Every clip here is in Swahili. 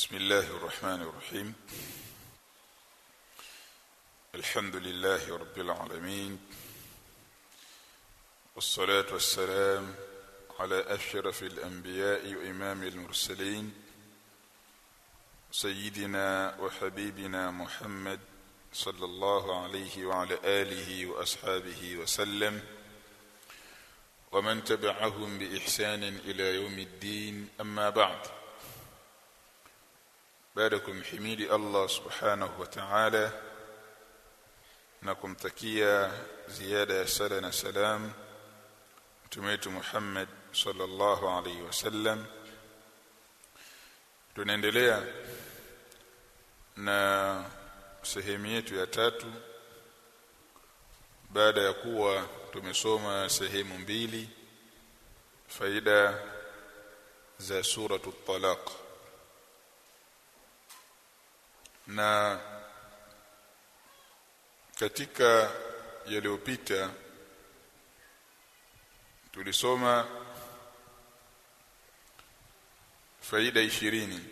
بسم الله الرحمن الرحيم. الحمد لله رب العالمين. والصلاة والسلام على أشرف الأنبياء وإمام المرسلين. سيدنا وحبيبنا محمد صلى الله عليه وعلى آله وأصحابه وسلم. ومن تبعهم بإحسان إلى يوم الدين. أما بعد. بعدكم حميد الله سبحانه وتعالى نكم تكيا زيادة سلنا سلام تميت محمد صلى الله عليه وسلم tunaendelea na sehemu yetu ya tatu baada ya kuwa tumesoma sehemu mbili faida za suratu talaq na katika yaliyopita tulisoma faida ishirini.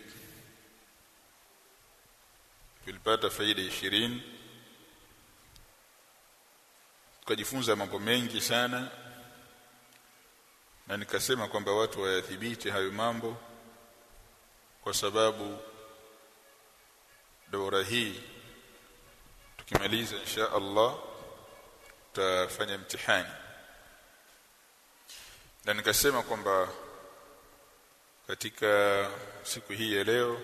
Tulipata faida ishirini. Tukajifunza mambo mengi sana. Na nikasema kwamba watu wayathibiti hayo mambo kwa sababu dora hii. Tukimaliza insha Allah tutafanya mtihani. Na nikasema kwamba katika siku hii ya leo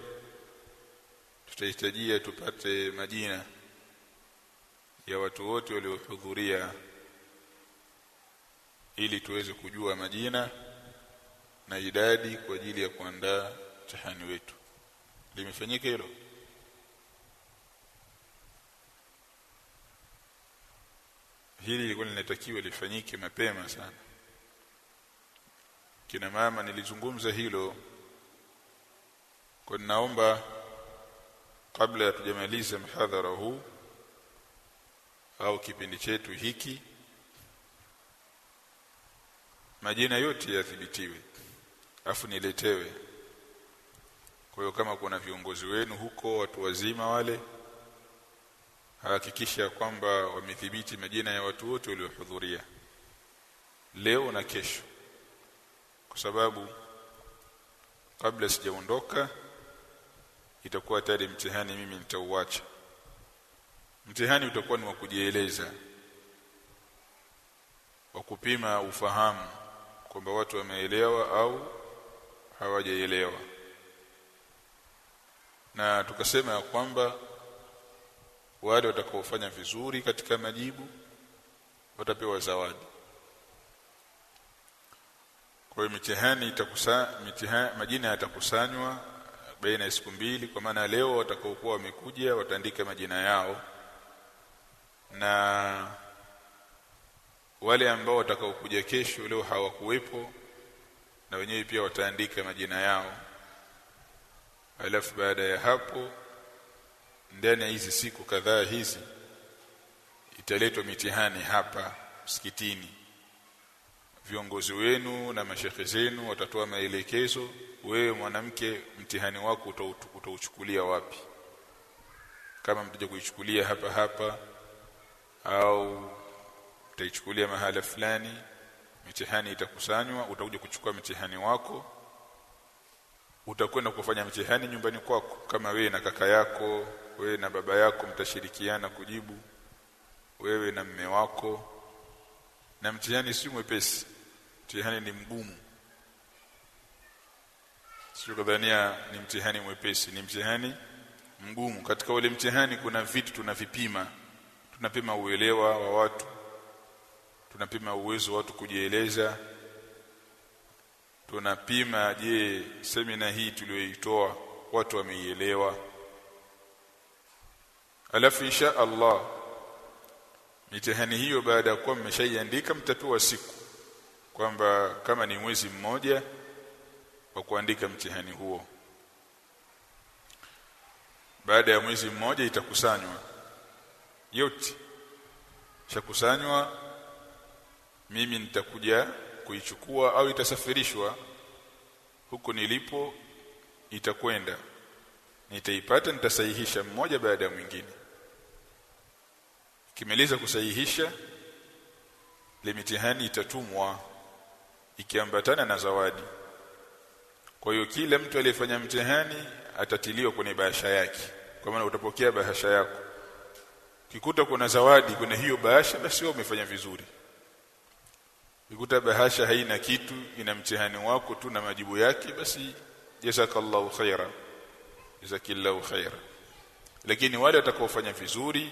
tutahitajia tupate majina ya watu wote waliohudhuria ili tuweze kujua majina na idadi kwa ajili ya kuandaa mtihani wetu. Limefanyika hilo hili lilikuwa linatakiwa lifanyike mapema sana. Kina mama nilizungumza hilo. Kwa naomba kabla ya tujamalize mhadhara huu au kipindi chetu hiki majina yote yathibitiwe afu niletewe. Kwa hiyo kama kuna viongozi wenu huko watu wazima wale hakikisha kwamba wamethibiti majina ya watu wote waliohudhuria leo na kesho. Kwa sababu kabla sijaondoka itakuwa tayari mtihani mimi nitauacha. Mtihani utakuwa ni wa kujieleza wa kupima ufahamu kwamba watu wameelewa au hawajaelewa na tukasema ya kwamba wale watakaofanya vizuri katika majibu watapewa zawadi. Kwa hiyo mitihani itakusa mitihani majina yatakusanywa baina ya siku mbili kwa maana leo watakaokuwa wamekuja wataandika majina yao. Na wale ambao watakaokuja kesho leo hawakuwepo na wenyewe pia wataandika majina yao. Alafu baada ya hapo ndani ya hizi siku kadhaa hizi italetwa mitihani hapa msikitini. Viongozi wenu na mashekhe zenu watatoa maelekezo wewe mwanamke mtihani wako utauchukulia wapi? Kama mtaje kuichukulia hapa hapa au utaichukulia mahala fulani mitihani itakusanywa utakuja kuchukua mtihani wako utakwenda kufanya mtihani nyumbani kwako kama wewe na kaka yako wewe na baba yako mtashirikiana kujibu. Wewe na mme wako. Na mtihani si mwepesi. Mtihani ni mgumu. Sio kadhania ni mtihani mwepesi. Ni mtihani mgumu. Katika ule mtihani kuna vitu tunavipima. Tunapima uelewa wa watu. Tunapima uwezo wa watu kujieleza. Tunapima je semina hii tuliyoitoa watu wameielewa alafu insha Allah mitihani hiyo baada ya kuwa mmeshaiandika mtapewa siku kwamba kama ni mwezi mmoja wa kuandika mtihani huo. Baada ya mwezi mmoja itakusanywa. Yote shakusanywa mimi nitakuja kuichukua au itasafirishwa. Huko nilipo itakwenda nitaipata nitasahihisha mmoja baada ya mwingine. Kimaliza kusahihisha limitihani mitihani itatumwa ikiambatana na zawadi. Kwa hiyo kila mtu aliyefanya mtihani atatiliwa kwenye bahasha yake. Kwa maana utapokea bahasha yako. Kikuta kuna zawadi kwenye hiyo bahasha basi wewe umefanya vizuri. Kikuta bahasha haina kitu ina mtihani wako tu na majibu yake basi jazakallahu khaira jazakillahu khaira lakini wale watakaofanya vizuri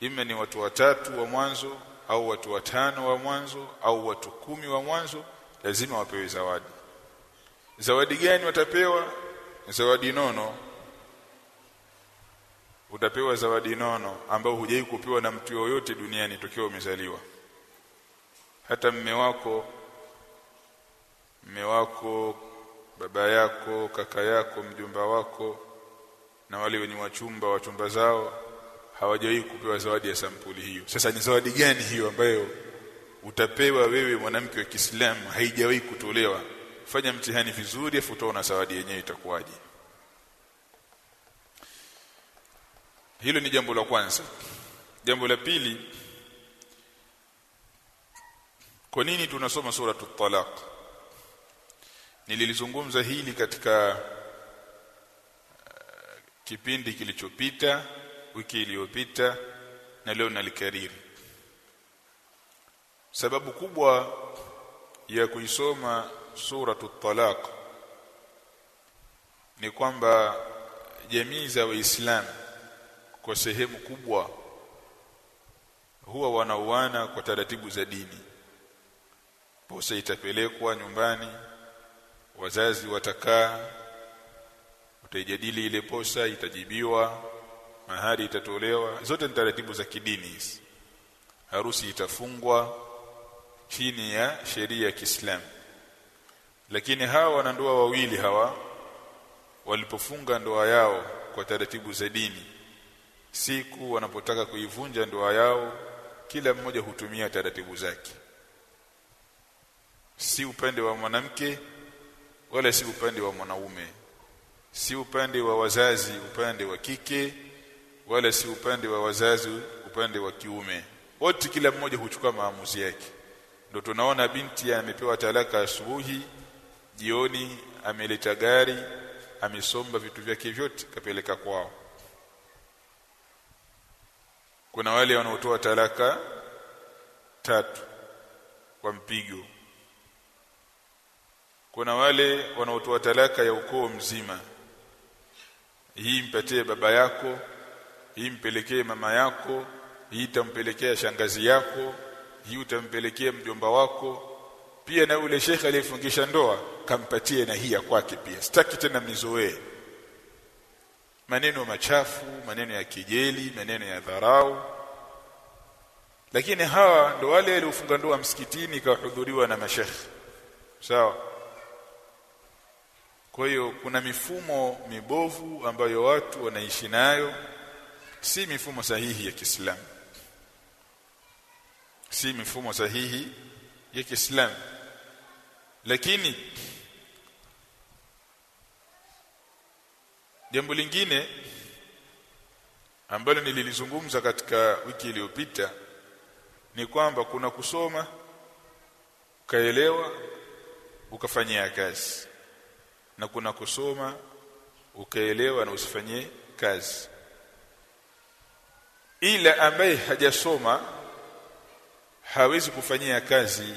ima ni watu watatu wa mwanzo au watu watano wa mwanzo au watu kumi wa mwanzo lazima wapewe zawadi. Zawadi gani watapewa? Zawadi nono. Utapewa zawadi nono ambao hujai kupewa na mtu yoyote duniani tokio umezaliwa. Hata mme wako mme wako baba yako kaka yako mjumba wako na wale wenye wachumba wachumba zao hawajawahi kupewa zawadi ya sampuli hiyo. Sasa ni zawadi gani hiyo ambayo utapewa wewe mwanamke wa Kiislamu haijawahi kutolewa? Fanya mtihani vizuri afu utaona zawadi yenyewe itakuwaje. Hilo ni jambo la kwanza. Jambo la pili kwa nini tunasoma sura talaq? Nililizungumza hili katika kipindi kilichopita wiki iliyopita na leo nalikariri. Sababu kubwa ya kuisoma suratu talaq ni kwamba jamii za waislamu kwa sehemu kubwa huwa wanauana kwa taratibu za dini. Posa itapelekwa nyumbani wazazi watakaa utaijadili ile posa itajibiwa mahari itatolewa. Zote ni taratibu za kidini hizi. Harusi itafungwa chini ya sheria ya Kiislamu. Lakini hawa wanandoa wawili hawa walipofunga ndoa yao kwa taratibu za dini siku wanapotaka kuivunja ndoa yao kila mmoja hutumia taratibu zake. Si upande wa mwanamke wala si upande wa mwanaume si upande wa wazazi upande wa kike wala si upande wa wazazi upande wa kiume. Wote kila mmoja huchukua maamuzi yake. Ndio tunaona binti amepewa talaka asubuhi jioni ameleta gari amesomba vitu vyake vyote kapeleka kwao. Kuna wale wanaotoa talaka tatu kwa mpigo. Kuna wale wanaotoa talaka ya ukoo mzima hii mpatie baba yako hii mpelekee mama yako hii tampelekea shangazi yako hii utampelekea mjomba wako pia na yule shekhe aliyefungisha ndoa kampatie na hii ya kwake pia. Sitaki tena mizoee. Maneno machafu maneno ya kijeli maneno ya dharau. Lakini hawa ndo wale waliofunga ndoa msikitini kahudhuriwa na mashekhe. Sawa kwa hiyo kuna mifumo mibovu ambayo watu wanaishi nayo. Si mifumo sahihi ya Kiislamu. Si mifumo sahihi ya Kiislamu. Lakini jambo lingine ambalo nililizungumza katika wiki iliyopita ni kwamba kuna kusoma ukaelewa ukafanyia kazi na kuna kusoma ukaelewa na usifanyie kazi. Ila ambaye hajasoma hawezi kufanyia kazi.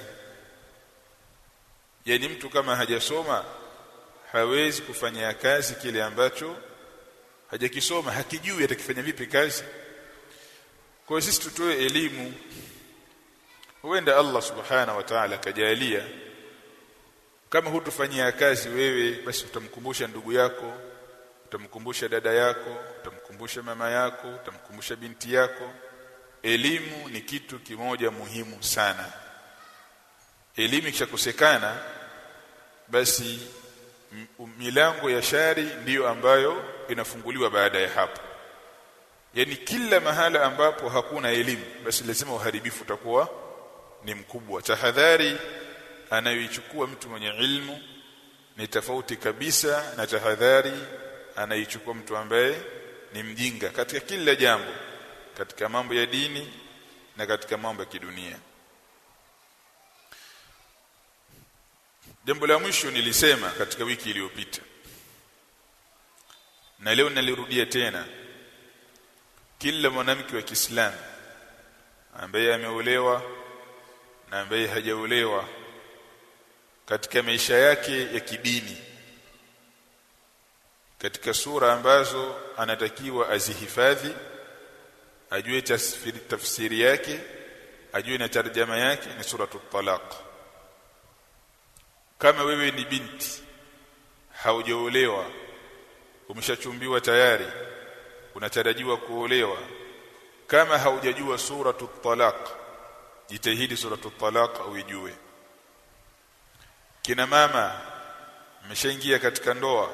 Yani mtu kama hajasoma hawezi kufanyia kazi kile ambacho hajakisoma. Hakijui atakifanya vipi kazi. Kwa sisi tutoe elimu. Huenda Allah subhana wa ta'ala kajalia kama hutufanyia kazi wewe basi utamkumbusha ndugu yako utamkumbusha dada yako utamkumbusha mama yako utamkumbusha binti yako. Elimu ni kitu kimoja muhimu sana. Elimu ikishakosekana basi milango ya shari ndiyo ambayo inafunguliwa baada ya hapo. Yani kila mahala ambapo hakuna elimu basi lazima uharibifu utakuwa ni mkubwa. Tahadhari anayoichukua mtu mwenye ilmu ni tofauti kabisa na tahadhari anaichukua mtu ambaye ni mjinga katika kila jambo katika mambo ya dini na katika mambo ya kidunia. Jambo la mwisho nilisema katika wiki iliyopita na leo nalirudia tena kila mwanamke wa Kiislamu ambaye ameolewa na ambaye hajaolewa katika maisha yake ya kidini katika sura ambazo anatakiwa azihifadhi ajue tafsiri, yake ajue na tarjama yake ni suratul talaq. Kama wewe ni binti haujaolewa umeshachumbiwa tayari unatarajiwa kuolewa kama haujajua suratul talaq jitahidi suratul talaq uijue kina mama mmeshaingia katika ndoa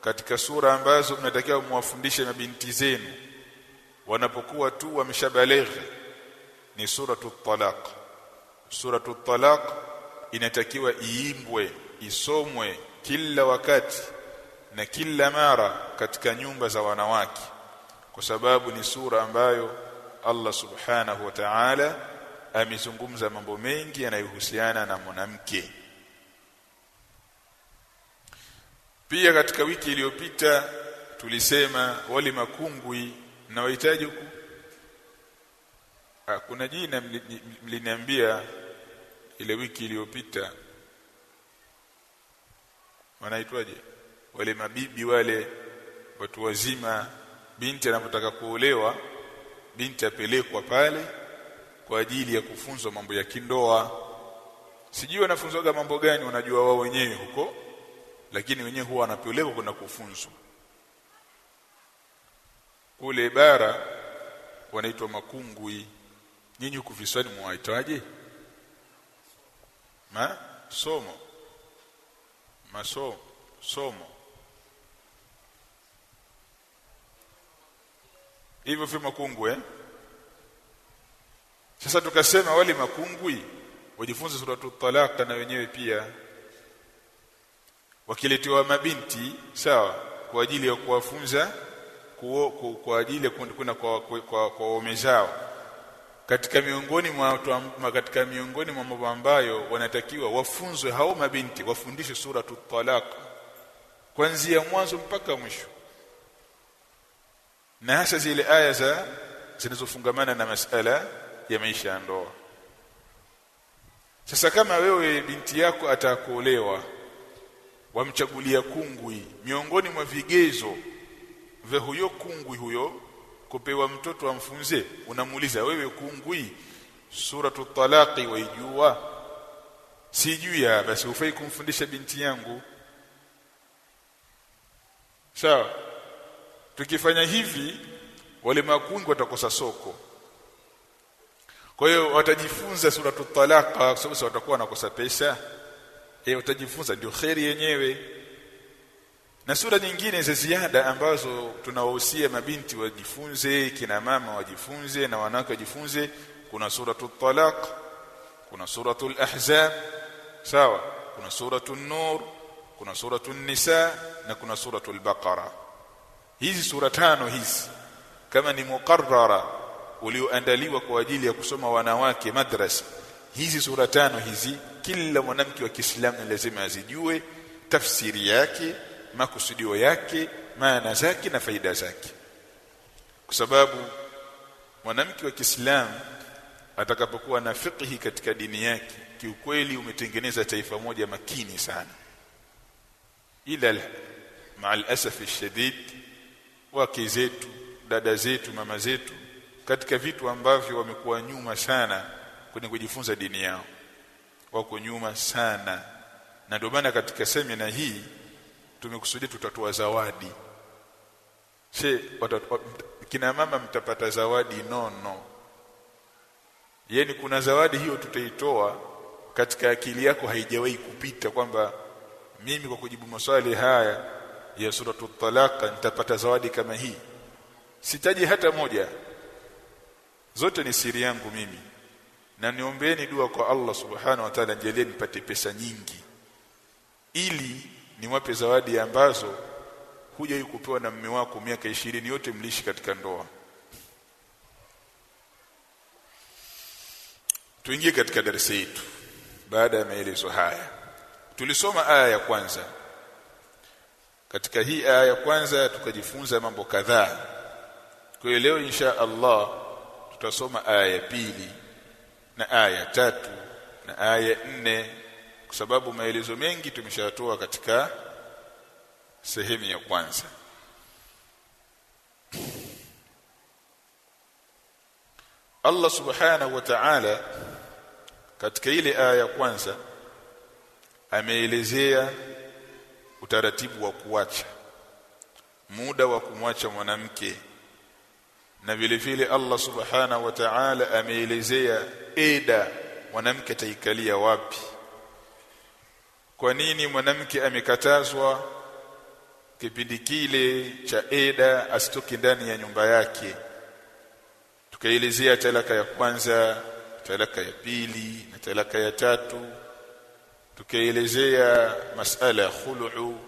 katika sura ambazo mnatakiwa muwafundishe mabinti zenu. Wanapokuwa tu wameshabalighi ni suratu talaq. Suratu talaq inatakiwa iimbwe isomwe kila wakati na kila mara katika nyumba za wanawake kwa sababu ni sura ambayo Allah subhanahu wa ta'ala amezungumza mambo mengi yanayohusiana na mwanamke pia katika wiki iliyopita tulisema wale makungwi na wahitaji huku? Ah, kuna jina mliniambia ile wiki iliyopita. Wanaitwaje? Wale mabibi wale watu wazima binti anapotaka kuolewa binti apelekwa pale kwa ajili ya kufunzwa mambo ya kindoa. Sijui wanafunzwaga mambo gani wanajua wao wenyewe huko lakini wenyewe huwa wanapelekwa kwenda kufunzwa. Kule bara wanaitwa makungwi. Nyinyi huku viswani mwaitaje ma? Somo. Masomo. Somo. Hivyo vyo makungwi eh? sasa tukasema wale makungwi wajifunze suratul talaq na wenyewe pia wakiletewa mabinti sawa kwa ajili ya kuwafunza kwa ajili ya kwenda kwa kwa, kwa, kwa waume zao. Katika miongoni mwa watu katika miongoni mwa mambo ambayo wanatakiwa wafunzwe hao mabinti wafundishwe suratul talaq kuanzia mwanzo mpaka mwisho. Na hasa zile aya za zinazofungamana na masala ya maisha ya ndoa. Sasa kama wewe binti yako atakuolewa wamchagulia kungwi. Miongoni mwa vigezo vya huyo kungwi huyo kupewa mtoto amfunze unamuuliza wewe kungwi suratu talaqi waijua? Sijui ya basi ufai kumfundisha binti yangu. Sawa. So, tukifanya hivi wale makungwi watakosa soko. Kwa hiyo watajifunza suratu talaqa kwa sababu watakuwa wanakosa pesa eh utajifunza ndio kheri yenyewe. Na sura nyingine za ziada ambazo tunawahusia mabinti wajifunze kina mama wajifunze na wanawake wajifunze kuna suratul talaq kuna suratul ahzab sawa? Kuna suratul nur kuna suratul nisa na kuna suratul baqara hizi sura tano hizi kama ni muqarrara ulioandaliwa kwa ajili ya kusoma wanawake madrasa hizi sura tano hizi kila mwanamke wa Kiislamu lazima azijue tafsiri yake makusudio yake maana zake na faida zake. Kwa sababu mwanamke wa Kiislamu atakapokuwa na fiqhi katika dini yake kiukweli umetengeneza taifa moja makini sana. Ila maal asaf shadid wake zetu dada zetu mama zetu katika vitu ambavyo wamekuwa nyuma sana kwenye kujifunza dini yao wako nyuma sana. Na ndio maana katika semina hii tumekusudia tutatoa zawadi. She kina mama mtapata zawadi nono. Yani kuna zawadi hiyo tutaitoa katika akili yako haijawahi kupita kwamba mimi kwa kujibu maswali haya ya suratu talaka nitapata zawadi kama hii. Sitaji hata moja. Zote ni siri yangu mimi na niombeeni dua kwa Allah subhanahu wa ta'ala nijalie nipate pesa nyingi. Ili niwape zawadi ambazo huja kupewa na mume wako miaka ishirini yote mlishi katika ndoa. Tuingie katika darasa yetu. Baada ya maelezo haya tulisoma aya ya kwanza. Katika hii aya ya kwanza tukajifunza mambo kadhaa. Kwa leo insha Allah tutasoma aya ya pili na aya tatu na aya nne. Kwa sababu maelezo mengi tumeshatoa katika sehemu ya kwanza. Allah subhanahu wa ta'ala katika ile aya ya kwanza ameelezea utaratibu wa kuacha muda wa kumwacha mwanamke na vile vile Allah subhanahu wa ta'ala ameelezea eda mwanamke taikalia wapi? Kwa nini mwanamke amekatazwa? Kipindi kile cha eda asitoke ndani ya nyumba yake. Tukaelezea talaka ya kwanza talaka ya pili na talaka ya tatu. Tukaelezea masala ya khulu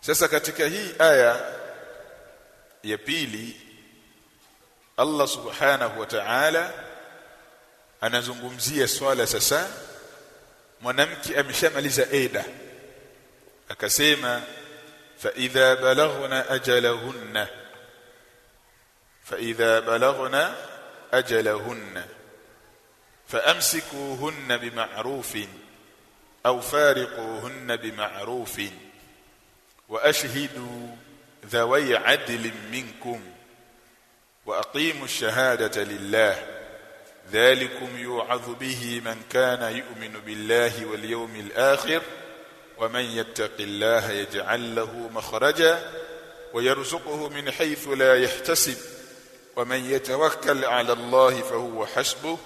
sasa katika hii aya ya pili Allah subhanahu wa ta'ala anazungumzia swala sasa mwanamke ameshamaliza eda akasema fa idha balaghna ajalahunna fa idha balaghna ajalahunna فامسكوهن بمعروف أو فارقوهن بمعروف واشهدوا ذوي عدل منكم وأقيموا الشهادة لله. ذلكم يوعظ به من كان يؤمن بالله واليوم الآخر ومن يتق الله يجعل له مخرجا ويرزقه من حيث لا يحتسب. ومن يتوكل على الله فهو حسبه.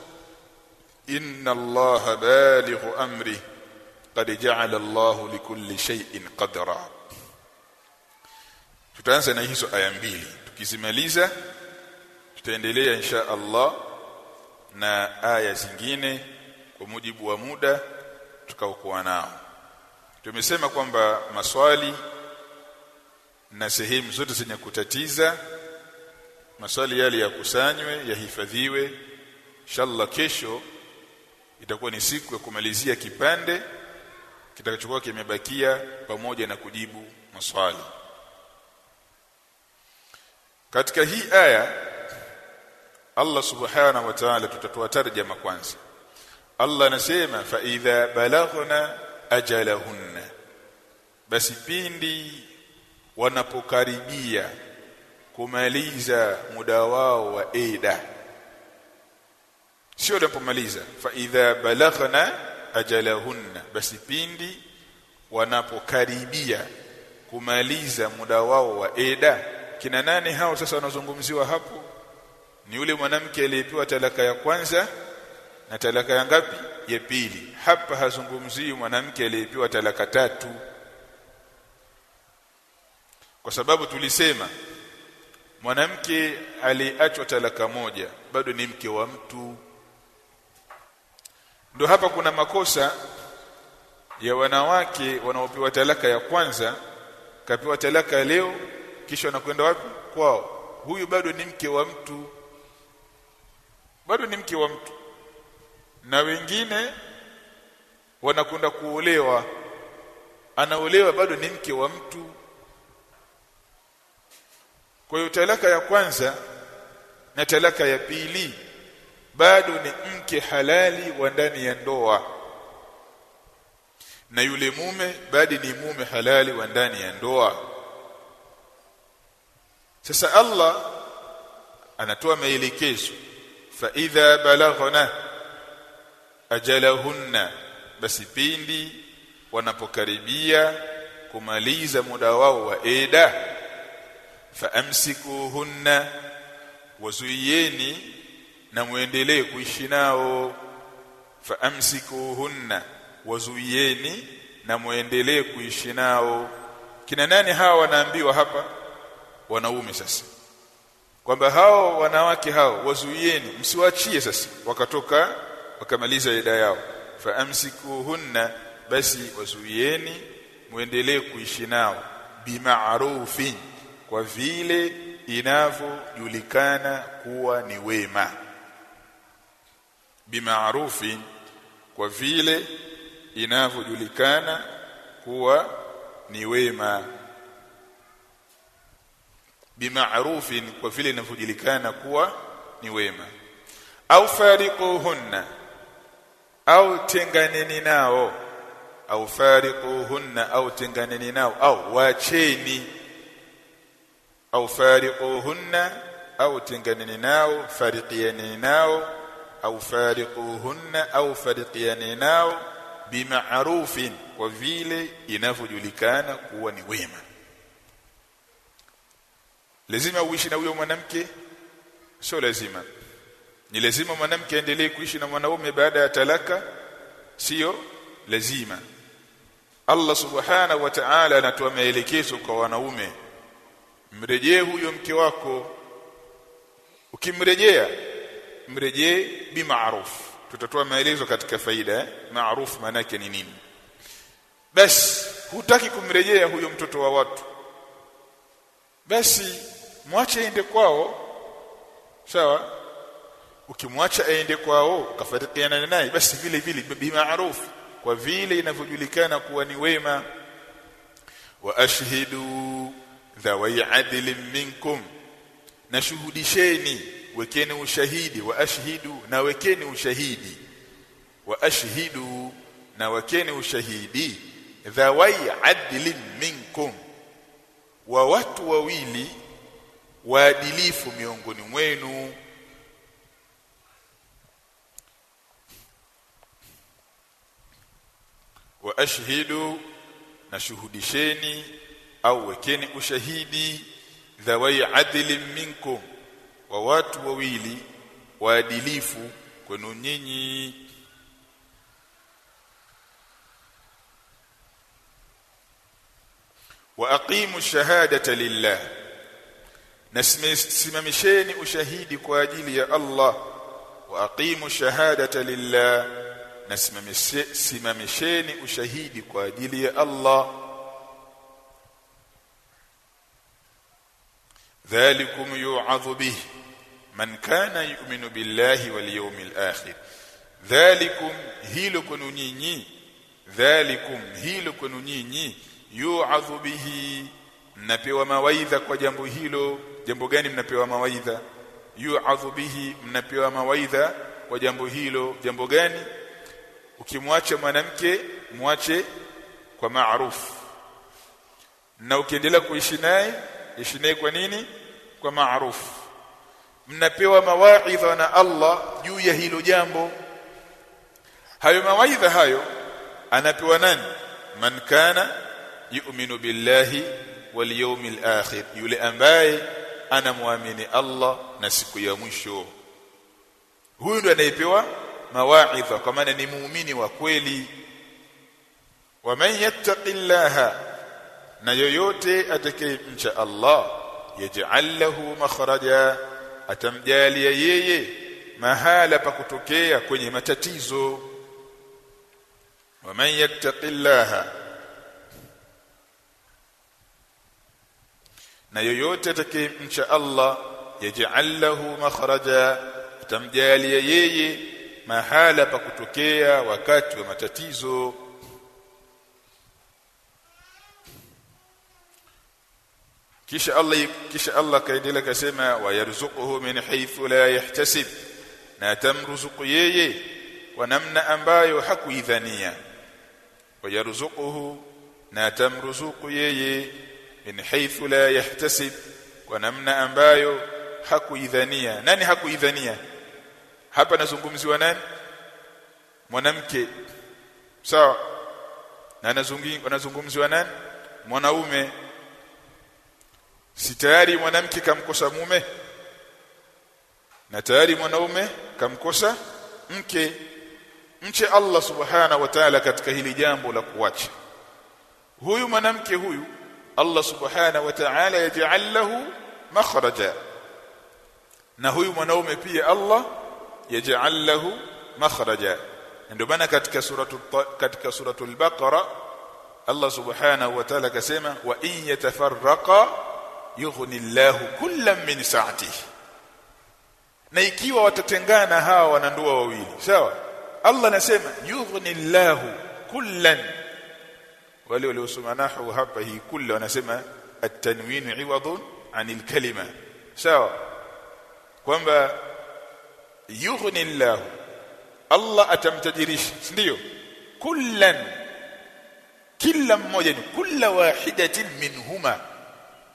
إن الله بالغ أمره. قد جعل الله لكل شيء قدرا. Tutaanza na hizo aya mbili. Tukizimaliza tutaendelea insha Allah na aya zingine kwa mujibu wa muda tukaokuwa nao. Tumesema kwamba maswali na sehemu zote zenye kutatiza maswali yale yakusanywe yahifadhiwe. Inshallah kesho itakuwa ni siku ya kumalizia kipande kitakachokuwa kimebakia pamoja na kujibu maswali katika hii aya Allah subhanahu wa ta'ala tutatoa tarjama kwanza. Allah anasema fa idha balaghna ajalahunna. Basi pindi wanapokaribia kumaliza muda wao wa eda sio wanapomaliza fa idha balaghna ajalahunna. Basi pindi wanapokaribia kumaliza muda wao wa eda kina nani hao sasa wanazungumziwa hapo? Ni yule mwanamke aliyepewa talaka ya kwanza na talaka ya ngapi? Ya pili. Hapa hazungumzii mwanamke aliyepewa talaka tatu. Kwa sababu tulisema mwanamke aliachwa talaka moja bado ni mke wa mtu. Ndio hapa kuna makosa ya wanawake wanaopewa talaka ya kwanza kapewa talaka leo kisha anakwenda wapi? Kwao. Huyu bado ni mke wa mtu. Bado ni mke wa mtu. Na wengine wanakwenda kuolewa. Anaolewa bado ni mke wa mtu. Kwa hiyo talaka ya kwanza na talaka ya pili bado ni mke halali wa ndani ya ndoa. Na yule mume bado ni mume halali wa ndani ya ndoa sasa Allah anatoa maelekezo. Fa idha balaghna ajalahunna basi pindi wanapokaribia kumaliza muda wao wa eda faamsikuhunna wazuieni na muendelee kuishi nao. Faamsikuhunna wazuieni na muendelee kuishi nao. Kina nani hawa wanaambiwa hapa wanaume sasa. Kwamba hao wanawake hao wazuieni msiwaachie sasa. Wakatoka wakamaliza ida yao. Faamsikuhunna basi wazuieni muendelee kuishi nao. Bima'rufin kwa vile inavyojulikana kuwa ni wema. Bima'rufin kwa vile inavyojulikana kuwa ni wema bima'rufin kwa vile inavyojulikana kuwa ni wema. Au fariquhunna au tenganeni nao. Au fariquhunna au tenganeni nao. Au wacheni au fariquhunna au tenganeni nao. Fariqiani nao. Au fariquhunna au fariqiani nao. Bima'rufin kwa vile inavyojulikana kuwa ni wema lazima uishi na huyo mwanamke? Sio lazima. Ni lazima mwanamke aendelee kuishi na mwanaume baada ya talaka? Sio lazima. Allah subhanahu wa ta'ala anatoa maelekezo kwa wanaume. Mrejee huyo mke wako. Ukimrejea mrejee bima'ruf tutatoa maelezo katika faida eh? ma'ruf maana yake ni nini? Basi hutaki kumrejea huyo mtoto wa watu. Basi mwache aende kwao. Sawa? Ukimwacha aende kwao ukafarikiana naye basi vile vile bima'ruf kwa vile inavyojulikana kuwa ni wema. Wa ashhidu dhawai adlin minkum nashuhudisheni wekeni ushahidi. Wa ashhidu na wekeni ushahidi. Wa ashhidu na wekeni ushahidi. Dhawai adlin minkum wa watu wawili waadilifu miongoni mwenu. Wa ashhidu na shuhudisheni au wekeni ushahidi dhawai adli minkum wa watu wawili waadilifu kwenu nyinyi. Wa aqimu shahadata lillah nasimamisheni ushahidi kwa ajili ya Allah wa aqimu shahadata lillah nasimamisheni ushahidi kwa ajili ya Allah dhalikum yu'adhu bih man kana yu'minu billahi wal yawmil akhir dhalikum hilo kwenu nyinyi dhalikum hilo kwenu nyinyi yu'adhu bihi mnapewa mawaidha kwa jambo hilo jambo gani mnapewa mawaidha? Yu'adhu bihi mnapewa mawaidha kwa jambo hilo. Jambo gani? Ukimwacha mwanamke mwache kwa maarufu na ukiendelea kuishi naye ishi naye kwa nini? Kwa maarufu mnapewa mawaidha na Allah juu ya hilo jambo. Hayo mawaidha hayo anapewa nani? Man kana yu'minu billahi wal yawmil akhir. Yule ambaye anamwamini Allah na siku ya mwisho. Huyu ndo anayepewa mawaidha kwa maana ni muumini wa kweli. Waman yattaqillaha na yoyote atakayemcha Allah yaj'al lahu makhraja atamjalia yeye mahala pa kutokea kwenye matatizo. Waman yattaqillaha na yoyote atakayemcha Allah yaj'al lahu makhraja atamjalia yeye mahala pa kutokea wakati wa matatizo kisha Allah kisha Allah kaendelea kasema wayarzuquhu min haythu la yahtasib na tamruzuku yeye kwa namna ambayo hakuidhania wayarzuquhu na tamruzuku yeye min haythu la yahtasib kwa namna ambayo hakuidhania. Nani hakuidhania? Hapa nazungumziwa nani? Mwanamke. Sawa? Na nazungumziwa nani? Mwanaume. Si tayari mwanamke kamkosa mume? Na tayari mwanaume kamkosa mke. Mche Allah subhana wa ta'ala katika hili jambo la kuwacha huyu mwanamke huyu Allah subhana wa ta'ala yaj'al lahu makhraja na huyu mwanaume pia Allah yaj'al lahu makhraja ndio maana katika suratul katika suratul baqara Allah subhanahu wa ta'ala akasema wa in yatafarraqa yughni Allahu kullam min sa'atihi na ikiwa watatengana hawa wanandoa wawili sawa Allah anasema yughni Allahu kullan wale waliosoma nahwu hapa hii kulla wanasema at-tanwin iwadun anil kalima sawa kwamba yughni Allah Allah atamtajirisha ndio kullan kila mmoja ni kila wahidatin minhuma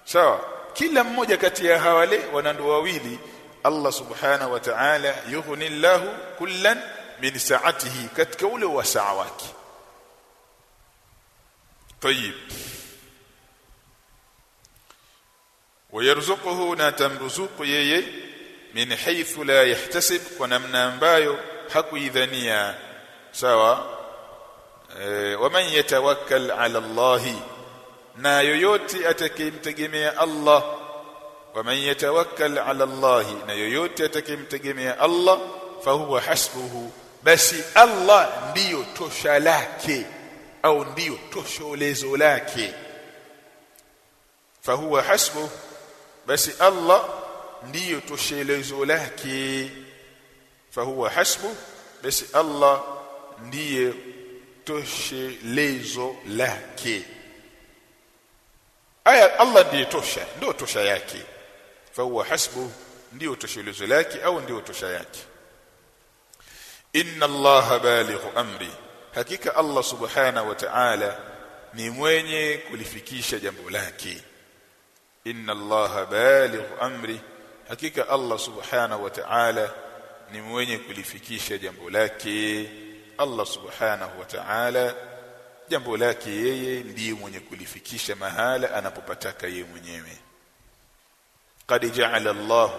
sawa kila mmoja kati ya hawale wanandoa wawili Allah subhanahu wa ta'ala yughni Allah kullan min sa'atihi katika ule wasaa wake طيب. ويرزقه ناتم رزوق يي من حيث لا يحتسب ونمنا مبايو حق إذنيا. سوا. آه، ومن يتوكل على الله. نا يوتي أتكيم تجمي الله. ومن يتوكل على الله. نا يوتي أتكيم تجمي الله. فهو حسبه. بس الله بيو تشالاكي au ndiyo tosholezo lake fahuwa hasbuhu basi Allah ndiyo toshelezo lake fahuwa hasbu basi Allah ndiye toshelezo lake aya Allah ndiye tosha ndio tosha yake fahuwa hasbu ndiyo toshelezo lake au ndiyo tosha yake inna Allah balighu amri hakika Allah subhanahu wa ta'ala ni mwenye kulifikisha jambo lake. Inna Allah baligh amri. Hakika allah subhanahu wa ta'ala ni mwenye kulifikisha jambo lake. Allah subhanahu wa ta'ala jambo lake yeye ndiye mwenye kulifikisha mahala anapopataka yeye mwenyewe. Qad ja'ala allah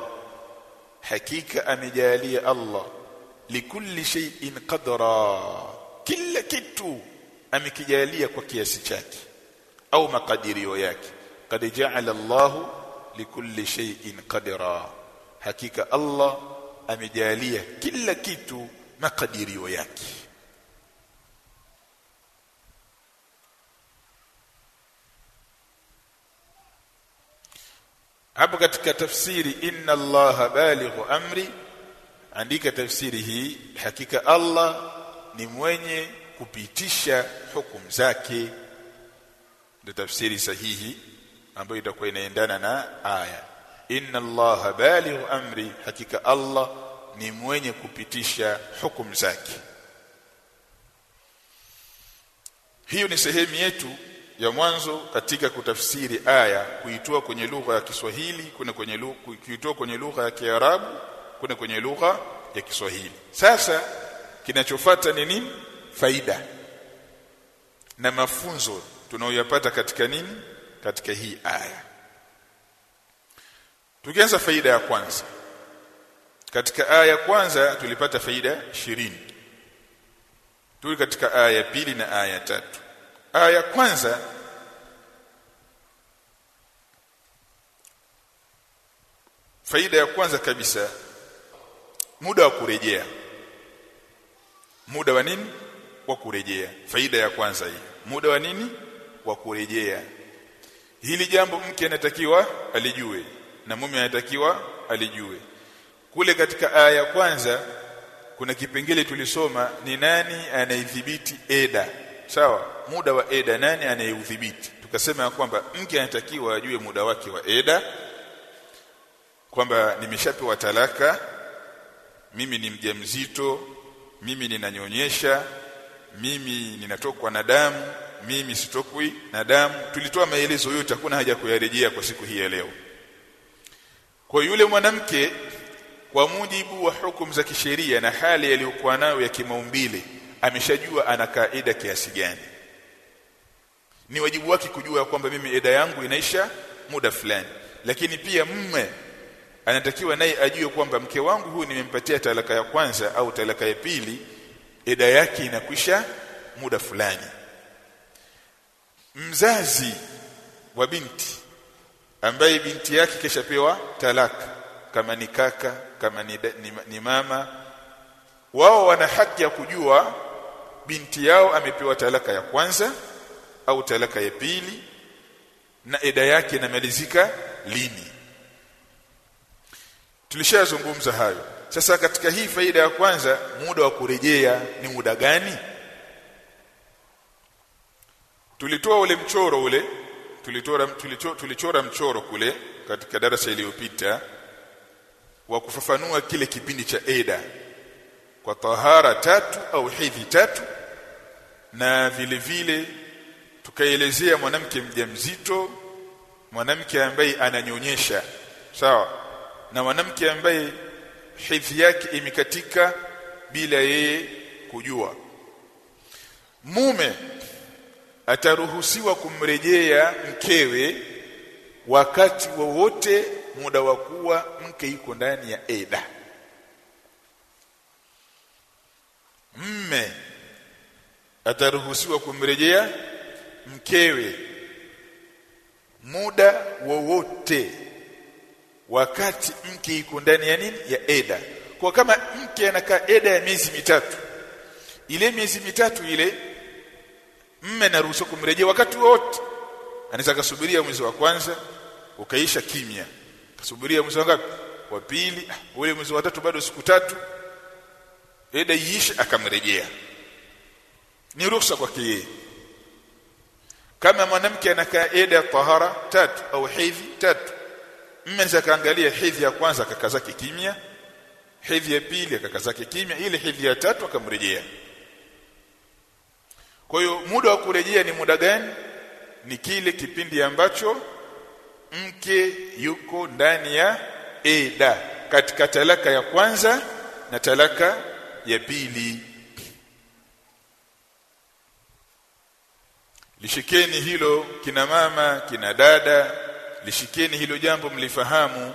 hakika amejalia allah likulli shay'in qadra kila kitu amekijalia kwa kiasi chake au makadirio yake قد جعل الله لكل شيء قدرا hakika Allah amejalia kila kitu makadirio yake hapo katika tafsiri inna allaha balighu amri andika tafsiri hii hakika Allah ni mwenye kupitisha hukumu zake. Ndio tafsiri sahihi ambayo itakuwa inaendana na aya. Inna allaha balighu amri hakika allah ni mwenye kupitisha hukumu zake. Hiyo ni sehemu yetu ya mwanzo katika kutafsiri aya kuitoa kwenye lugha ya Kiswahili kuna kwenye kuitoa kwenye lugha ya Kiarabu kuna kwenye lugha ya Kiswahili. Sasa kinachofuata ni nini? Faida. Na mafunzo tunayoyapata katika nini? Katika hii aya. Tukianza faida ya kwanza. Katika aya ya kwanza tulipata faida 20 tuli katika aya ya pili na aya ya tatu. Aya ya kwanza faida ya kwanza kabisa muda wa kurejea muda wa nini? Wa kurejea. Faida ya kwanza hii. Muda wa nini? Wa kurejea. Hili jambo mke anatakiwa alijue na mume anatakiwa alijue. Kule katika aya ya kwanza kuna kipengele tulisoma ni nani anaidhibiti eda. Sawa? Muda wa eda. Nani anayeudhibiti? Tukasema kwamba mke anatakiwa ajue muda wake wa eda kwamba nimeshapewa talaka mimi ni mjamzito mimi ninanyonyesha mimi ninatokwa na damu mimi sitokwi na damu. Tulitoa maelezo yote hakuna haja kuyarejea kwa siku hii ya leo. Kwa yule mwanamke kwa mujibu wa hukumu za kisheria na hali aliyokuwa nayo ya kimaumbile ameshajua ana kaida kiasi gani. Ni wajibu wake kujua kwamba mimi eda yangu inaisha muda fulani. Lakini pia mme anatakiwa naye ajue kwamba mke wangu huyu nimempatia talaka ya kwanza au talaka ya pili eda yake inakwisha muda fulani. Mzazi wa binti ambaye binti yake kishapewa talaka kama ni kaka kama ni, ni, ni mama wao wana haki ya kujua binti yao amepewa talaka ya kwanza au talaka ya pili na eda yake inamalizika lini tulishazungumza hayo. Sasa katika hii faida ya kwanza muda wa kurejea ni muda gani? Tulitoa ule mchoro ule tulitora tulichora, tulichora mchoro kule katika darasa iliyopita wa kufafanua kile kipindi cha eda kwa tahara tatu au hedhi tatu na vile vile tukaelezea mwanamke mjamzito mwanamke ambaye ananyonyesha. Sawa na mwanamke ambaye hedhi yake imekatika bila yeye kujua. Mume ataruhusiwa kumrejea mkewe wakati wowote muda wa kuwa mke yuko ndani ya eda. Mme ataruhusiwa kumrejea mkewe muda wowote wakati mke iko ndani ya nini? Ya eda. Kwa kama mke anakaa eda ya miezi mitatu. Ile miezi mitatu ile mme anaruhusiwa kumrejea wakati wote. Anaweza kasubiria mwezi wa kwanza ukaisha kimya. Kasubiria mwezi wa ngapi? Wa pili. Ule mwezi wa tatu bado siku tatu. Eda iishe akamrejea. Ni ruhusa kwake yeye. Kama mwanamke anakaa eda tahara tatu au hivi tatu mme anaweza kaangalia hedhi ya kwanza kaka zake kimya. Hedhi ya pili kaka zake kimya. Ile hedhi ya tatu akamrejea. Kwa hiyo muda wa kurejea ni muda gani? Ni kile kipindi ambacho mke yuko ndani ya eda katika talaka ya kwanza na talaka ya pili. Lishikeni hilo kina mama kina dada lishikeni hilo jambo mlifahamu